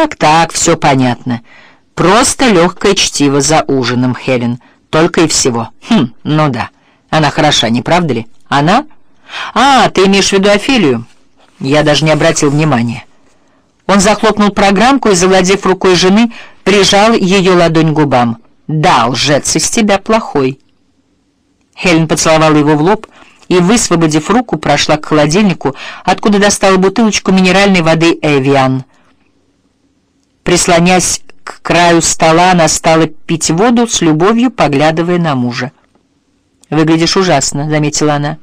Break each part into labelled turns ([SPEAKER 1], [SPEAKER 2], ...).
[SPEAKER 1] Так-так, все понятно. Просто легкое чтиво за ужином, Хелен. Только и всего. Хм, ну да. Она хороша, не правда ли? Она? А, ты имеешь в виду Офелию? Я даже не обратил внимания. Он захлопнул программку и, завладев рукой жены, прижал ее ладонь губам. «Да, лжец из тебя плохой». Хелен поцеловала его в лоб и, высвободив руку, прошла к холодильнику, откуда достала бутылочку минеральной воды «Эвиан». Прислонясь к краю стола, она стала пить воду с любовью, поглядывая на мужа. «Выглядишь ужасно», — заметила она.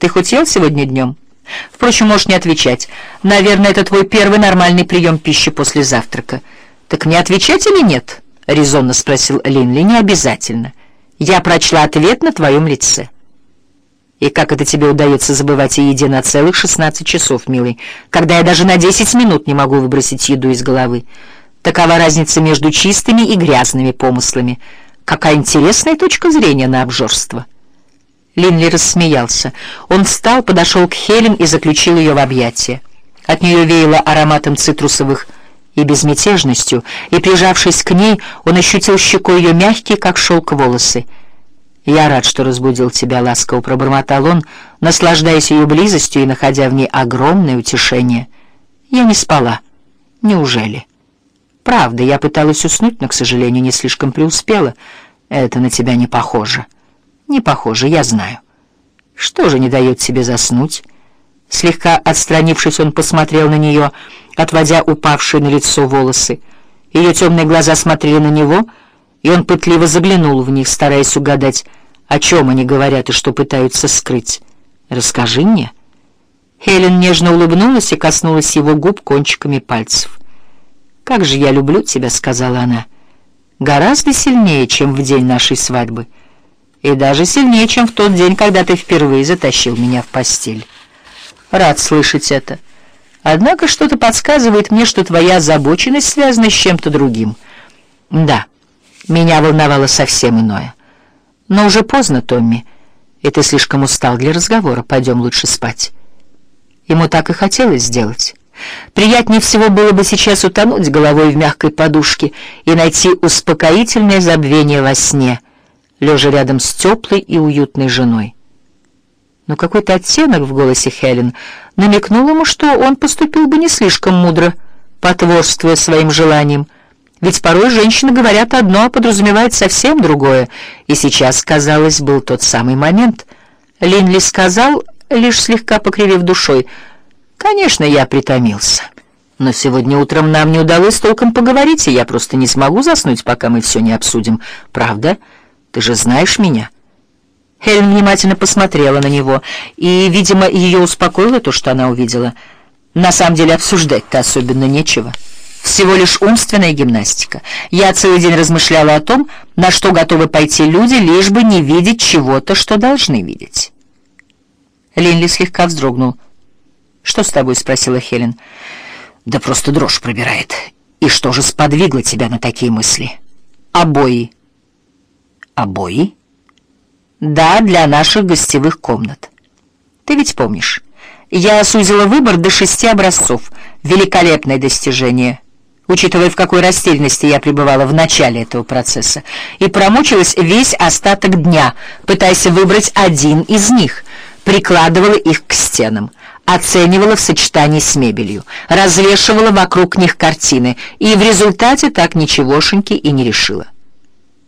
[SPEAKER 1] «Ты хоть ел сегодня днем?» «Впрочем, можешь не отвечать. Наверное, это твой первый нормальный прием пищи после завтрака». «Так мне отвечать или нет?» — резонно спросил Линли. «Не обязательно. Я прочла ответ на твоем лице». «И как это тебе удается забывать о еде на целых 16 часов, милый, когда я даже на 10 минут не могу выбросить еду из головы? Такова разница между чистыми и грязными помыслами. Какая интересная точка зрения на обжорство!» Линли рассмеялся. Он встал, подошел к Хелен и заключил ее в объятия. От нее веяло ароматом цитрусовых и безмятежностью, и, прижавшись к ней, он ощутил щекой ее мягкие, как шелк, волосы. «Я рад, что разбудил тебя», — ласково пробормотал он, наслаждаясь ее близостью и находя в ней огромное утешение. «Я не спала. Неужели?» «Правда, я пыталась уснуть, но, к сожалению, не слишком преуспела. Это на тебя не похоже». «Не похоже, я знаю». «Что же не дает тебе заснуть?» Слегка отстранившись, он посмотрел на нее, отводя упавшие на лицо волосы. Ее темные глаза смотрели на него, и он пытливо заглянул в них, стараясь угадать, о чем они говорят и что пытаются скрыть. «Расскажи мне». Хелен нежно улыбнулась и коснулась его губ кончиками пальцев. «Как же я люблю тебя», — сказала она. «Гораздо сильнее, чем в день нашей свадьбы, и даже сильнее, чем в тот день, когда ты впервые затащил меня в постель». Рад слышать это. Однако что-то подсказывает мне, что твоя озабоченность связана с чем-то другим. Да, меня волновало совсем иное. Но уже поздно, Томми, и ты слишком устал для разговора. Пойдем лучше спать. Ему так и хотелось сделать. Приятнее всего было бы сейчас утонуть головой в мягкой подушке и найти успокоительное забвение во сне, лежа рядом с теплой и уютной женой но какой-то оттенок в голосе Хелен намекнул ему, что он поступил бы не слишком мудро, потворствуя своим желаниям. Ведь порой женщины говорят одно, а подразумевают совсем другое, и сейчас, казалось, был тот самый момент. Линли сказал, лишь слегка покривив душой, «Конечно, я притомился». Но сегодня утром нам не удалось толком поговорить, и я просто не смогу заснуть, пока мы все не обсудим. Правда? Ты же знаешь меня». Хелен внимательно посмотрела на него, и, видимо, ее успокоило то, что она увидела. На самом деле обсуждать-то особенно нечего. Всего лишь умственная гимнастика. Я целый день размышляла о том, на что готовы пойти люди, лишь бы не видеть чего-то, что должны видеть. Линли слегка вздрогнул. «Что с тобой?» — спросила Хелен. «Да просто дрожь пробирает. И что же сподвигло тебя на такие мысли?» «Обои». «Обои?» Да, для наших гостевых комнат. Ты ведь помнишь, я сузила выбор до шести образцов. Великолепное достижение, учитывая, в какой растерянности я пребывала в начале этого процесса, и промучилась весь остаток дня, пытаясь выбрать один из них, прикладывала их к стенам оценивала в сочетании с мебелью, развешивала вокруг них картины и в результате так ничегошеньки и не решила.